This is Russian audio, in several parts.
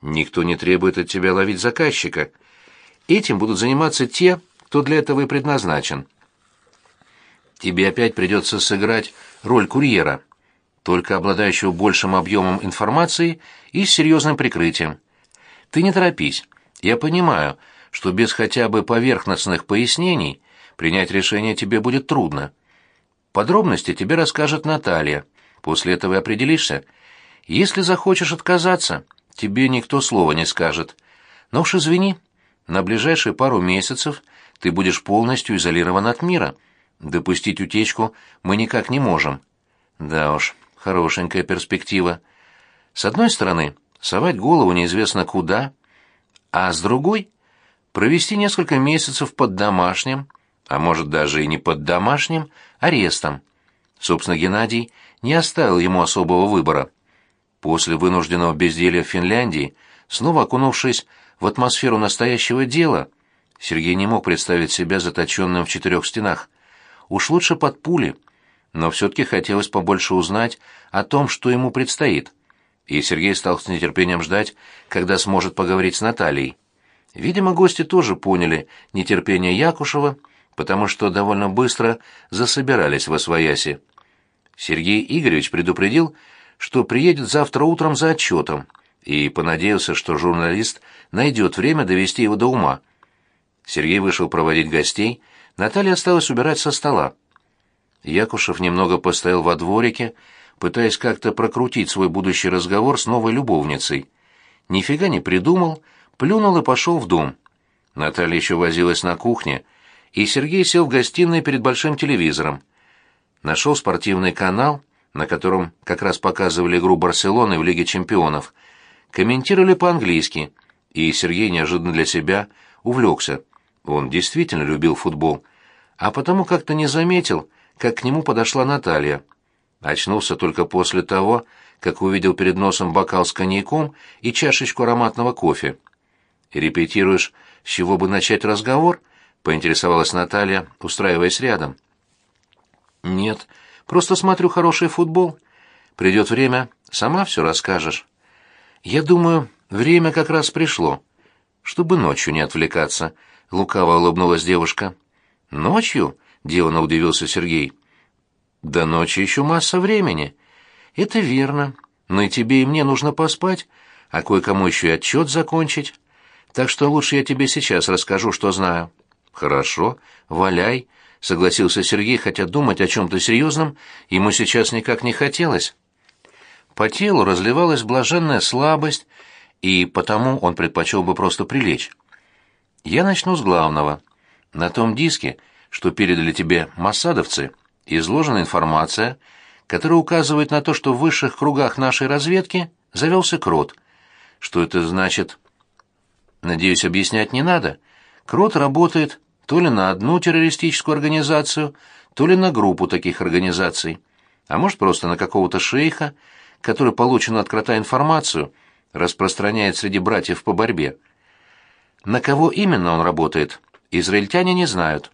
Никто не требует от тебя ловить заказчика. Этим будут заниматься те, кто для этого и предназначен. Тебе опять придется сыграть роль курьера, только обладающего большим объемом информации и с серьезным прикрытием. Ты не торопись. Я понимаю, что без хотя бы поверхностных пояснений принять решение тебе будет трудно. Подробности тебе расскажет Наталья. После этого и определишься. Если захочешь отказаться, тебе никто слова не скажет. Но уж извини, на ближайшие пару месяцев ты будешь полностью изолирован от мира. Допустить утечку мы никак не можем. Да уж, хорошенькая перспектива. С одной стороны, совать голову неизвестно куда, а с другой — провести несколько месяцев под домашним, а может даже и не под домашним, арестом. Собственно, Геннадий не оставил ему особого выбора. После вынужденного безделья в Финляндии, снова окунувшись в атмосферу настоящего дела, Сергей не мог представить себя заточенным в четырех стенах. Уж лучше под пули, но все-таки хотелось побольше узнать о том, что ему предстоит. И Сергей стал с нетерпением ждать, когда сможет поговорить с Натальей. Видимо, гости тоже поняли нетерпение Якушева, потому что довольно быстро засобирались в Освояси. Сергей Игоревич предупредил, что приедет завтра утром за отчетом, и понадеялся, что журналист найдет время довести его до ума. Сергей вышел проводить гостей, Наталья осталась убирать со стола. Якушев немного постоял во дворике, пытаясь как-то прокрутить свой будущий разговор с новой любовницей. Нифига не придумал, плюнул и пошел в дом. Наталья еще возилась на кухне, и Сергей сел в гостиной перед большим телевизором. Нашел спортивный канал, на котором как раз показывали игру Барселоны в Лиге чемпионов. Комментировали по-английски, и Сергей неожиданно для себя увлекся. Он действительно любил футбол, а потому как-то не заметил, как к нему подошла Наталья. Очнулся только после того, как увидел перед носом бокал с коньяком и чашечку ароматного кофе. «Репетируешь, с чего бы начать разговор?» — поинтересовалась Наталья, устраиваясь рядом. «Нет, просто смотрю хороший футбол. Придет время, сама все расскажешь». «Я думаю, время как раз пришло, чтобы ночью не отвлекаться», — лукаво улыбнулась девушка. «Ночью?» — деланно удивился Сергей. «До ночи еще масса времени». «Это верно, но и тебе, и мне нужно поспать, а кое-кому еще и отчет закончить. Так что лучше я тебе сейчас расскажу, что знаю». «Хорошо, валяй», — согласился Сергей, хотя думать о чем-то серьезном ему сейчас никак не хотелось. По телу разливалась блаженная слабость, и потому он предпочел бы просто прилечь. «Я начну с главного. На том диске, что передали тебе массадовцы, изложена информация, которая указывает на то, что в высших кругах нашей разведки завелся крот. Что это значит? Надеюсь, объяснять не надо. Крот работает то ли на одну террористическую организацию, то ли на группу таких организаций, а может просто на какого-то шейха, который полученную от крота информацию распространяет среди братьев по борьбе. На кого именно он работает, израильтяне не знают,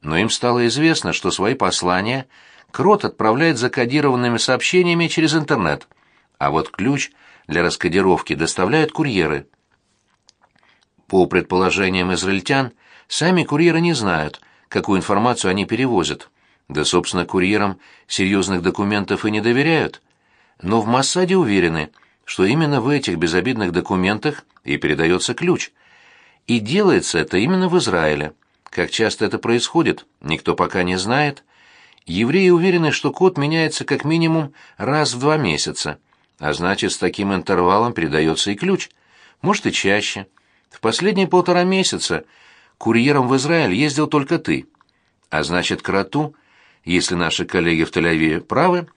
но им стало известно, что свои послания крот отправляет закодированными сообщениями через интернет, а вот ключ для раскодировки доставляют курьеры. По предположениям израильтян, Сами курьеры не знают, какую информацию они перевозят. Да, собственно, курьерам серьезных документов и не доверяют. Но в Моссаде уверены, что именно в этих безобидных документах и передается ключ. И делается это именно в Израиле. Как часто это происходит, никто пока не знает. Евреи уверены, что код меняется как минимум раз в два месяца, а значит, с таким интервалом передается и ключ. Может, и чаще. В последние полтора месяца курьером в Израиль ездил только ты. А значит, кроту, если наши коллеги в Тель-Авиве правы,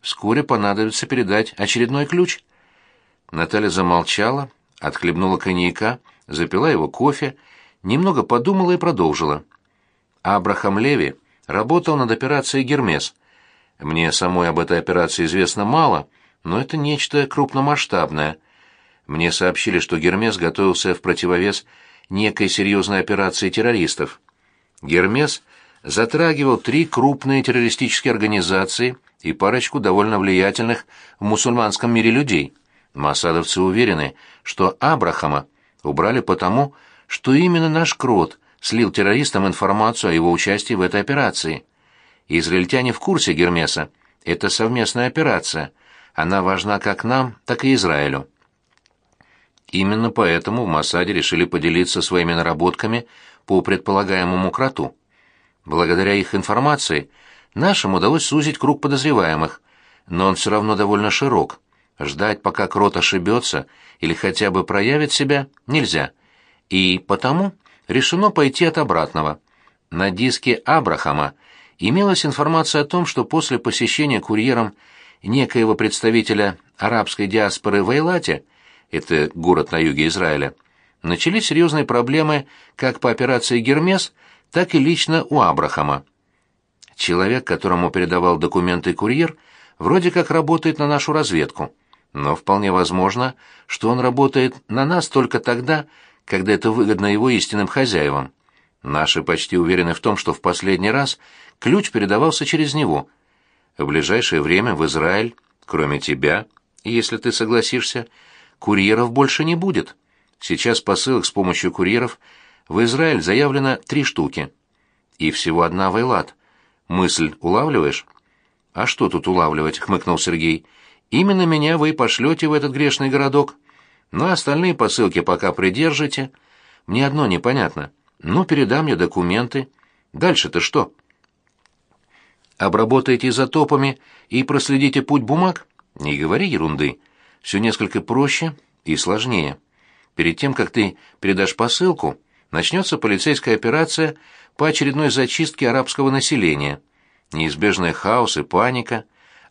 вскоре понадобится передать очередной ключ. Наталья замолчала, отхлебнула коньяка, запила его кофе, немного подумала и продолжила. Абрахам Леви работал над операцией «Гермес». Мне самой об этой операции известно мало, но это нечто крупномасштабное. Мне сообщили, что «Гермес» готовился в противовес некой серьезной операции террористов. Гермес затрагивал три крупные террористические организации и парочку довольно влиятельных в мусульманском мире людей. Масадовцы уверены, что Абрахама убрали потому, что именно наш Крот слил террористам информацию о его участии в этой операции. Израильтяне в курсе Гермеса. Это совместная операция. Она важна как нам, так и Израилю. Именно поэтому в Масаде решили поделиться своими наработками по предполагаемому кроту. Благодаря их информации нашим удалось сузить круг подозреваемых, но он все равно довольно широк. Ждать, пока крот ошибется или хотя бы проявит себя, нельзя. И потому решено пойти от обратного. На диске Абрахама имелась информация о том, что после посещения курьером некоего представителя арабской диаспоры в Эйлате, это город на юге Израиля, начались серьезные проблемы как по операции «Гермес», так и лично у Абрахама. Человек, которому передавал документы курьер, вроде как работает на нашу разведку, но вполне возможно, что он работает на нас только тогда, когда это выгодно его истинным хозяевам. Наши почти уверены в том, что в последний раз ключ передавался через него. В ближайшее время в Израиль, кроме тебя, если ты согласишься, курьеров больше не будет. Сейчас посылок с помощью курьеров в Израиль заявлено три штуки. И всего одна в Эйлат. Мысль улавливаешь? А что тут улавливать, хмыкнул Сергей. Именно меня вы пошлете в этот грешный городок. А остальные посылки пока придержите. Мне одно непонятно. Ну, передам я документы. Дальше-то что? Обработаете изотопами и проследите путь бумаг? Не говори ерунды. Все несколько проще и сложнее. Перед тем, как ты передашь посылку, начнется полицейская операция по очередной зачистке арабского населения. Неизбежный хаос и паника.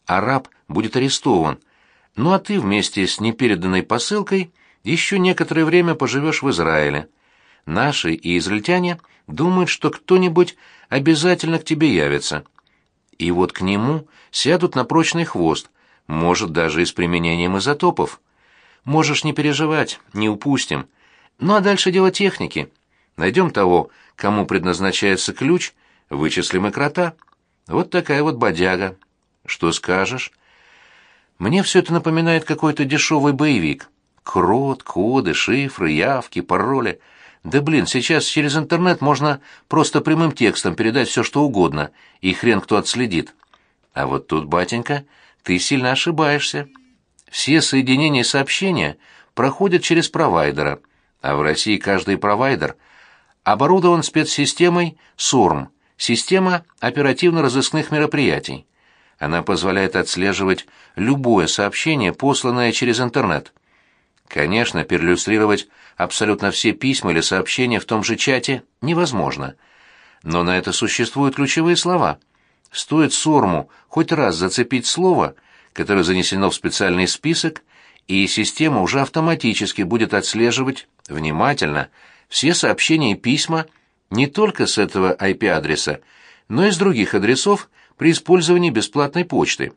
Араб будет арестован. Ну а ты вместе с непереданной посылкой еще некоторое время поживешь в Израиле. Наши и израильтяне думают, что кто-нибудь обязательно к тебе явится. И вот к нему сядут на прочный хвост, может, даже и с применением изотопов. Можешь не переживать, не упустим. Ну а дальше дело техники. Найдем того, кому предназначается ключ, вычислим и крота. Вот такая вот бодяга. Что скажешь? Мне все это напоминает какой-то дешевый боевик. Крот, коды, шифры, явки, пароли. Да блин, сейчас через интернет можно просто прямым текстом передать все, что угодно, и хрен кто отследит. А вот тут, батенька, ты сильно ошибаешься. Все соединения сообщения проходят через провайдера, а в России каждый провайдер оборудован спецсистемой СОРМ, система оперативно-розыскных мероприятий. Она позволяет отслеживать любое сообщение, посланное через интернет. Конечно, перлюстрировать абсолютно все письма или сообщения в том же чате невозможно. Но на это существуют ключевые слова. Стоит Сорму хоть раз зацепить слово, которое занесено в специальный список, и система уже автоматически будет отслеживать внимательно все сообщения и письма не только с этого IP-адреса, но и с других адресов при использовании бесплатной почты.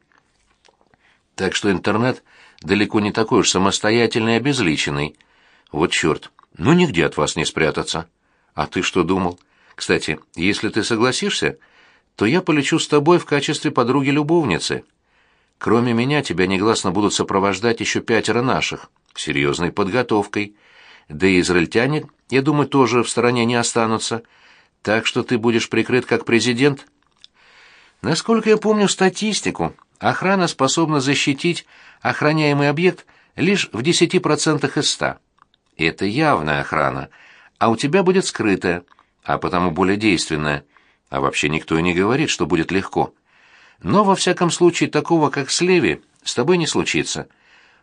Так что интернет далеко не такой уж самостоятельный и обезличенный. Вот черт, ну нигде от вас не спрятаться. А ты что думал? Кстати, если ты согласишься, то я полечу с тобой в качестве подруги-любовницы. Кроме меня тебя негласно будут сопровождать еще пятеро наших, серьезной подготовкой. Да и израильтяне, я думаю, тоже в стороне не останутся. Так что ты будешь прикрыт как президент. Насколько я помню статистику, охрана способна защитить охраняемый объект лишь в 10% из 100. Это явная охрана, а у тебя будет скрытая, а потому более действенная. А вообще никто и не говорит, что будет легко. Но, во всяком случае, такого, как с Леви, с тобой не случится.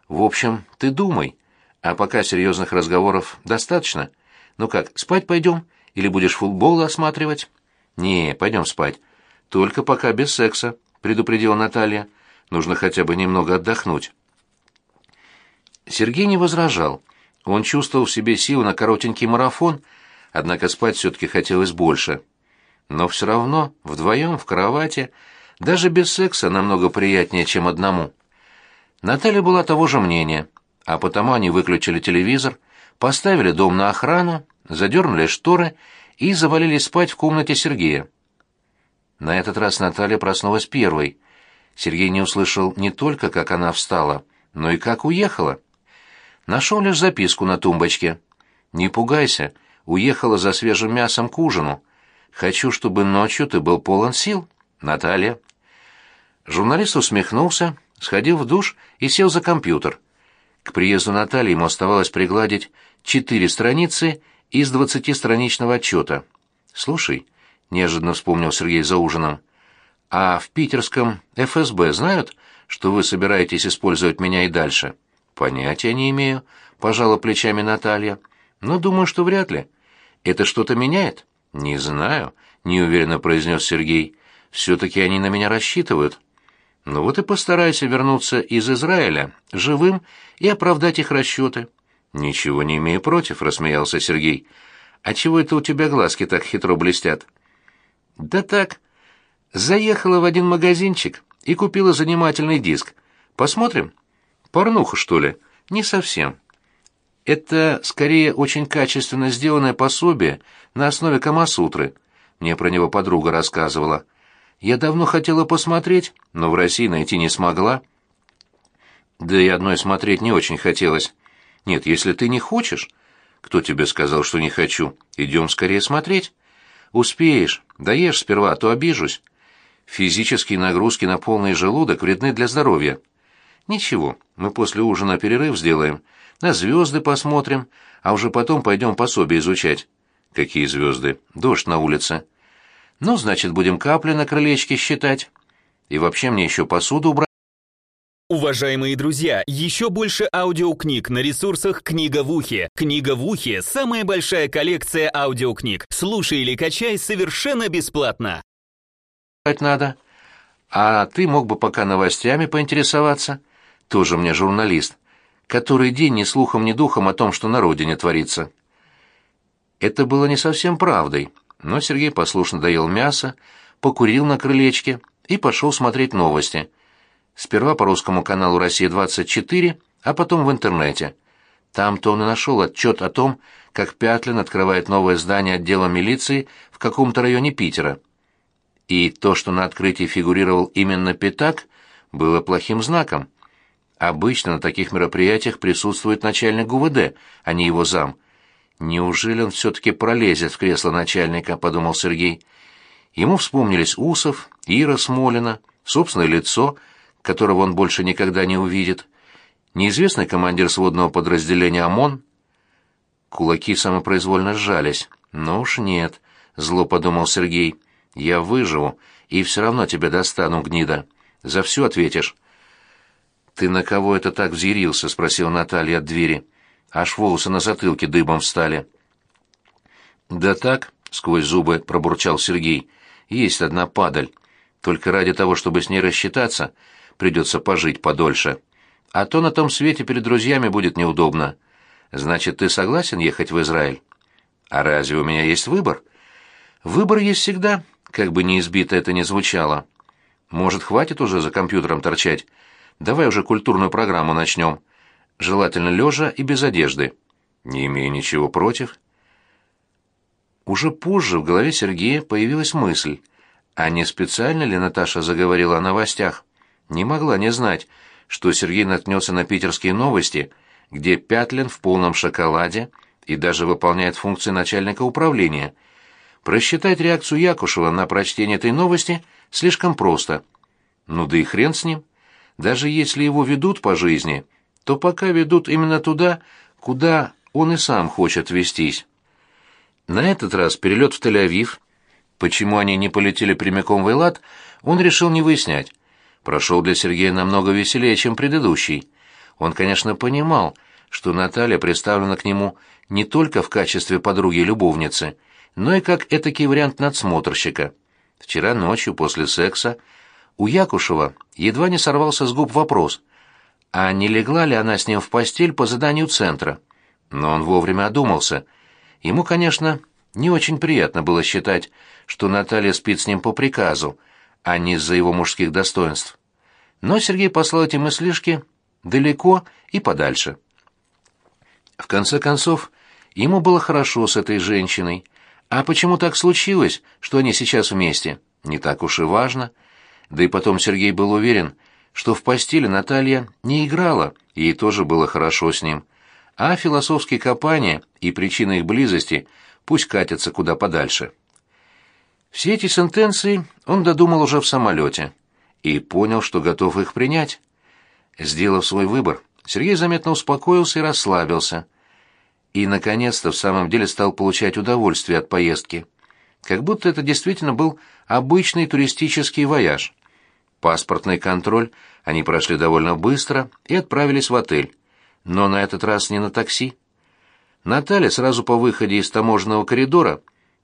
В общем, ты думай. А пока серьезных разговоров достаточно. Ну как, спать пойдем? Или будешь футбол осматривать? Не, пойдем спать. Только пока без секса, предупредила Наталья. Нужно хотя бы немного отдохнуть. Сергей не возражал. Он чувствовал в себе силы на коротенький марафон, однако спать все-таки хотелось больше. Но все равно вдвоем в кровати даже без секса намного приятнее, чем одному. Наталья была того же мнения, а потому они выключили телевизор, поставили дом на охрану, задернули шторы и завалились спать в комнате Сергея. На этот раз Наталья проснулась первой. Сергей не услышал не только, как она встала, но и как уехала. Нашел лишь записку на тумбочке. «Не пугайся, уехала за свежим мясом к ужину. Хочу, чтобы ночью ты был полон сил. Наталья». Журналист усмехнулся, сходил в душ и сел за компьютер. К приезду Натальи ему оставалось пригладить четыре страницы из двадцатистраничного отчета. «Слушай», — неожиданно вспомнил Сергей за ужином, — «а в питерском ФСБ знают, что вы собираетесь использовать меня и дальше?» «Понятия не имею», — пожала плечами Наталья. «Но думаю, что вряд ли. Это что-то меняет?» «Не знаю», — неуверенно произнес Сергей. «Все-таки они на меня рассчитывают». «Ну вот и постарайся вернуться из Израиля живым и оправдать их расчеты». «Ничего не имею против», — рассмеялся Сергей. «А чего это у тебя глазки так хитро блестят?» «Да так. Заехала в один магазинчик и купила занимательный диск. Посмотрим?» Порнуха, что ли? Не совсем. Это скорее очень качественно сделанное пособие на основе Камасутры. Мне про него подруга рассказывала. Я давно хотела посмотреть, но в России найти не смогла. Да и одной смотреть не очень хотелось. Нет, если ты не хочешь... Кто тебе сказал, что не хочу? Идем скорее смотреть. Успеешь. Доешь сперва, а то обижусь. Физические нагрузки на полный желудок вредны для здоровья. «Ничего, мы после ужина перерыв сделаем, на звезды посмотрим, а уже потом пойдем пособие изучать». «Какие звезды? Дождь на улице». «Ну, значит, будем капли на крылечке считать. И вообще мне еще посуду убрать». Уважаемые друзья, еще больше аудиокниг на ресурсах «Книга в ухе». «Книга в ухе» — самая большая коллекция аудиокниг. Слушай или качай совершенно бесплатно. «Надо. А ты мог бы пока новостями поинтересоваться» тоже мне журналист, который день ни слухом, ни духом о том, что на родине творится. Это было не совсем правдой, но Сергей послушно доел мясо, покурил на крылечке и пошел смотреть новости. Сперва по русскому каналу «Россия-24», а потом в интернете. Там-то он и нашел отчет о том, как Пятлин открывает новое здание отдела милиции в каком-то районе Питера. И то, что на открытии фигурировал именно Пятак, было плохим знаком. Обычно на таких мероприятиях присутствует начальник ГУВД, а не его зам. Неужели он все-таки пролезет в кресло начальника, подумал Сергей. Ему вспомнились Усов, Ира Смолина, собственное лицо, которого он больше никогда не увидит, неизвестный командир сводного подразделения ОМОН. Кулаки самопроизвольно сжались. «Ну уж нет», — зло подумал Сергей. «Я выживу, и все равно тебя достану, гнида. За все ответишь». «Ты на кого это так взъярился?» — спросила Наталья от двери. Аж волосы на затылке дыбом встали. «Да так», — сквозь зубы пробурчал Сергей, — «есть одна падаль. Только ради того, чтобы с ней рассчитаться, придется пожить подольше. А то на том свете перед друзьями будет неудобно. Значит, ты согласен ехать в Израиль? А разве у меня есть выбор? Выбор есть всегда, как бы неизбито это ни звучало. Может, хватит уже за компьютером торчать?» Давай уже культурную программу начнем. Желательно лежа и без одежды. Не имею ничего против. Уже позже в голове Сергея появилась мысль, а не специально ли Наташа заговорила о новостях? Не могла не знать, что Сергей наткнется на питерские новости, где Пятлин в полном шоколаде и даже выполняет функции начальника управления. Просчитать реакцию Якушева на прочтение этой новости слишком просто. Ну да и хрен с ним. Даже если его ведут по жизни, то пока ведут именно туда, куда он и сам хочет вестись. На этот раз перелет в Тель-Авив. Почему они не полетели прямиком в Эйлат, он решил не выяснять. Прошел для Сергея намного веселее, чем предыдущий. Он, конечно, понимал, что Наталья представлена к нему не только в качестве подруги-любовницы, но и как этакий вариант надсмотрщика. Вчера ночью после секса у Якушева едва не сорвался с губ вопрос, а не легла ли она с ним в постель по заданию центра. Но он вовремя одумался. Ему, конечно, не очень приятно было считать, что Наталья спит с ним по приказу, а не из-за его мужских достоинств. Но Сергей послал эти мыслишки далеко и подальше. В конце концов, ему было хорошо с этой женщиной. А почему так случилось, что они сейчас вместе? Не так уж и важно — да и потом Сергей был уверен, что в постели Наталья не играла, ей тоже было хорошо с ним. а философские копания и причины их близости пусть катятся куда подальше. Все эти сентенции он додумал уже в самолете и понял, что готов их принять. Сделав свой выбор, Сергей заметно успокоился и расслабился. И, наконец-то, в самом деле стал получать удовольствие от поездки. Как будто это действительно был обычный туристический вояж. Паспортный контроль они прошли довольно быстро и отправились в отель. Но на этот раз не на такси. Наталья сразу по выходе из таможенного коридора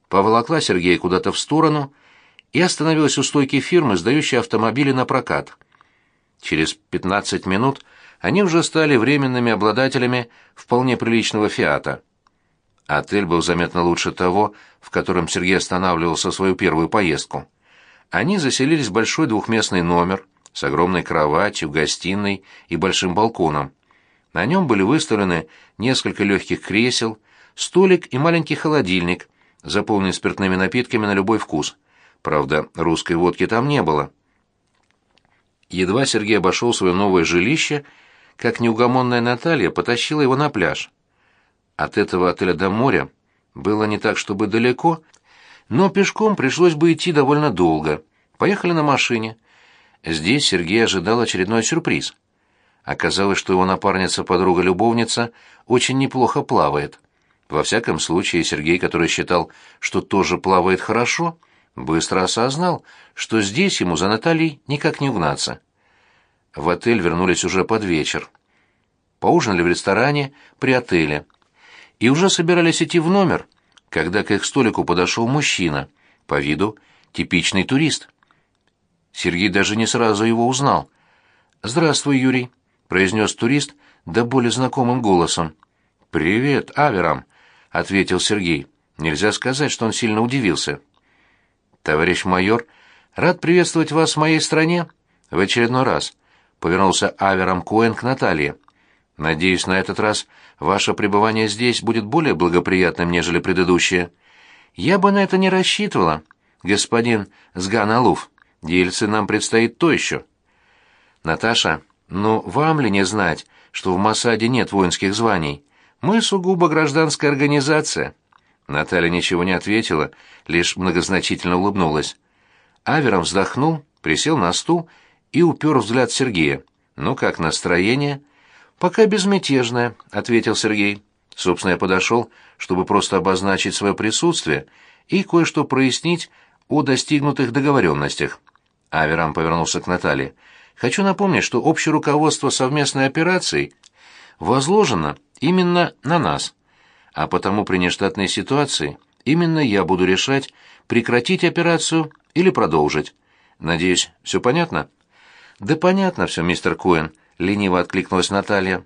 поволокла Сергея куда-то в сторону и остановилась у стойки фирмы, сдающей автомобили на прокат. Через 15 минут они уже стали временными обладателями вполне приличного «Фиата». Отель был заметно лучше того, в котором Сергей останавливался свою первую поездку. Они заселились в большой двухместный номер с огромной кроватью, гостиной и большим балконом. На нем были выставлены несколько легких кресел, столик и маленький холодильник, заполненный спиртными напитками на любой вкус. Правда, русской водки там не было. Едва Сергей обошел свое новое жилище, как неугомонная Наталья потащила его на пляж. От этого отеля до моря было не так, чтобы далеко, но пешком пришлось бы идти довольно долго. Поехали на машине. Здесь Сергей ожидал очередной сюрприз. Оказалось, что его напарница-подруга-любовница очень неплохо плавает. Во всяком случае, Сергей, который считал, что тоже плавает хорошо, быстро осознал, что здесь ему за Натальей никак не угнаться. В отель вернулись уже под вечер. Поужинали в ресторане при отеле. И уже собирались идти в номер, когда к их столику подошел мужчина, по виду типичный турист. Сергей даже не сразу его узнал. «Здравствуй, Юрий», — произнес турист да более знакомым голосом. «Привет, Аверам», — ответил Сергей. Нельзя сказать, что он сильно удивился. «Товарищ майор, рад приветствовать вас в моей стране в очередной раз», — повернулся Аверам Коэн к Наталье. «Надеюсь, на этот раз ваше пребывание здесь будет более благоприятным, нежели предыдущее». «Я бы на это не рассчитывала, господин Сганалуф. Дельце нам предстоит то еще». «Наташа, ну вам ли не знать, что в Масаде нет воинских званий? Мы сугубо гражданская организация». Наталья ничего не ответила, лишь многозначительно улыбнулась. Авером вздохнул, присел на стул и упер взгляд Сергея. «Ну как настроение?» «Пока безмятежное», — ответил Сергей. Собственно, я подошел, чтобы просто обозначить свое присутствие и кое-что прояснить о достигнутых договоренностях. Аверам повернулся к Наталье. «Хочу напомнить, что общее руководство совместной операцией возложено именно на нас, а потому при нештатной ситуации именно я буду решать, прекратить операцию или продолжить. Надеюсь, все понятно?» «Да понятно все, мистер Коэн», — лениво откликнулась Наталья.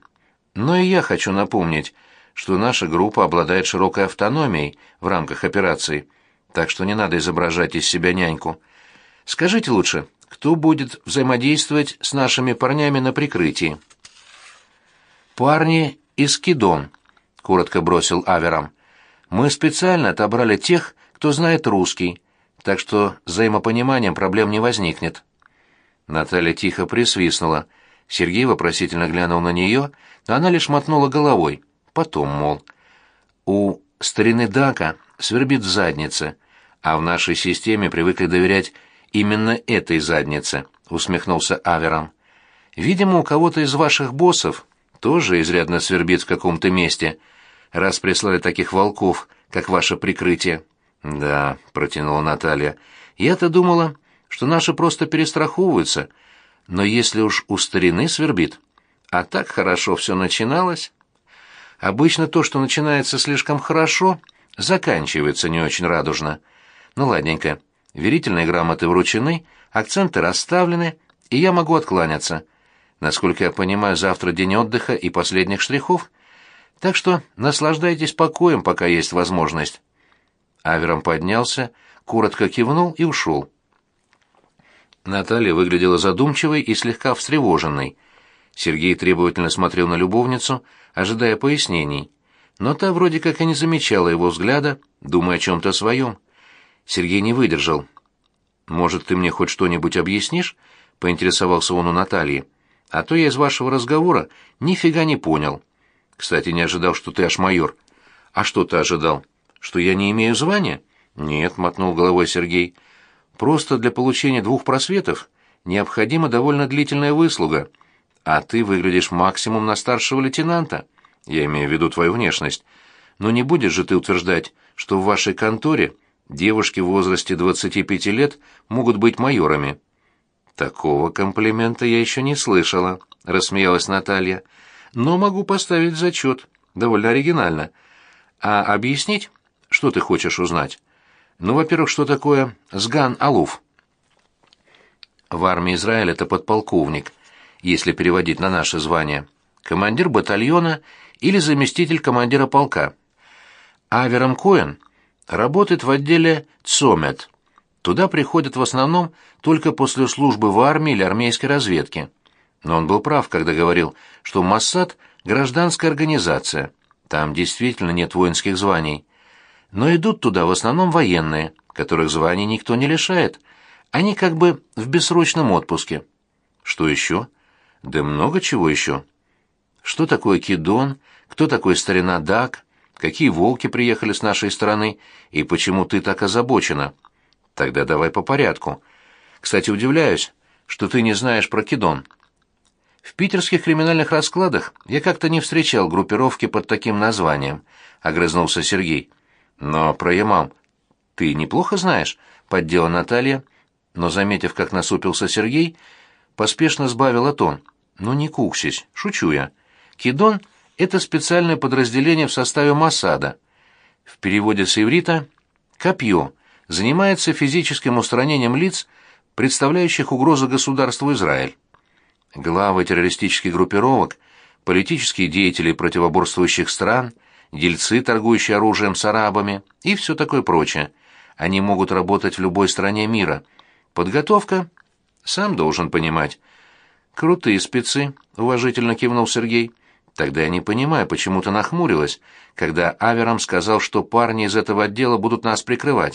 «Но и я хочу напомнить, что наша группа обладает широкой автономией в рамках операции, так что не надо изображать из себя няньку». Скажите лучше, кто будет взаимодействовать с нашими парнями на прикрытии?» «Парни из Кидон», — коротко бросил Аверам. «Мы специально отобрали тех, кто знает русский, так что взаимопониманием проблем не возникнет». Наталья тихо присвистнула. Сергей вопросительно глянул на нее, но она лишь мотнула головой. Потом, мол, у старины Дака свербит в заднице, а в нашей системе привыкли доверять именно этой заднице», — усмехнулся Авером. «Видимо, у кого-то из ваших боссов тоже изрядно свербит в каком-то месте, раз прислали таких волков, как ваше прикрытие». «Да», — протянула Наталья, — «я-то думала, что наши просто перестраховываются, но если уж у старины свербит, а так хорошо все начиналось...» Обычно то, что начинается слишком хорошо, заканчивается не очень радужно. Ну, ладненько, Верительные грамоты вручены, акценты расставлены, и я могу откланяться. Насколько я понимаю, завтра день отдыха и последних штрихов. Так что наслаждайтесь покоем, пока есть возможность. Авером поднялся, коротко кивнул и ушел. Наталья выглядела задумчивой и слегка встревоженной. Сергей требовательно смотрел на любовницу, ожидая пояснений, но та вроде как и не замечала его взгляда, думая о чем-то своем. Сергей не выдержал. «Может, ты мне хоть что-нибудь объяснишь?» — поинтересовался он у Натальи. «А то я из вашего разговора нифига не понял. Кстати, не ожидал, что ты аж майор. А что ты ожидал? Что я не имею звания? Нет, мотнул головой Сергей. Просто для получения двух просветов необходима довольно длительная выслуга, а ты выглядишь максимум на старшего лейтенанта. Я имею в виду твою внешность. Но не будешь же ты утверждать, что в вашей конторе девушки в возрасте 25 лет могут быть майорами. Такого комплимента я еще не слышала, рассмеялась Наталья. Но могу поставить зачет. Довольно оригинально. А объяснить, что ты хочешь узнать? Ну, во-первых, что такое сган алуф? В армии Израиля это подполковник, если переводить на наше звание. Командир батальона или заместитель командира полка. Авером Коэн работает в отделе ЦОМЕТ. Туда приходят в основном только после службы в армии или армейской разведке. Но он был прав, когда говорил, что Моссад – гражданская организация. Там действительно нет воинских званий. Но идут туда в основном военные, которых званий никто не лишает. Они как бы в бессрочном отпуске. Что еще? Да много чего еще. Что такое Кидон? Кто такой старина Дак? Какие волки приехали с нашей стороны? И почему ты так озабочена? Тогда давай по порядку. Кстати, удивляюсь, что ты не знаешь про Кидон. В питерских криминальных раскладах я как-то не встречал группировки под таким названием, огрызнулся Сергей. Но про Ямам ты неплохо знаешь, поддела Наталья, но заметив, как насупился Сергей, поспешно сбавила тон. Ну не куксись, шучу я. Кидон это специальное подразделение в составе Масада. В переводе с иврита копье занимается физическим устранением лиц, представляющих угрозу государству Израиль. Главы террористических группировок, политические деятели противоборствующих стран, дельцы, торгующие оружием с арабами и все такое прочее. Они могут работать в любой стране мира. Подготовка? Сам должен понимать. Крутые спецы, уважительно кивнул Сергей. Тогда я не понимаю, почему ты нахмурилась, когда Аверам сказал, что парни из этого отдела будут нас прикрывать.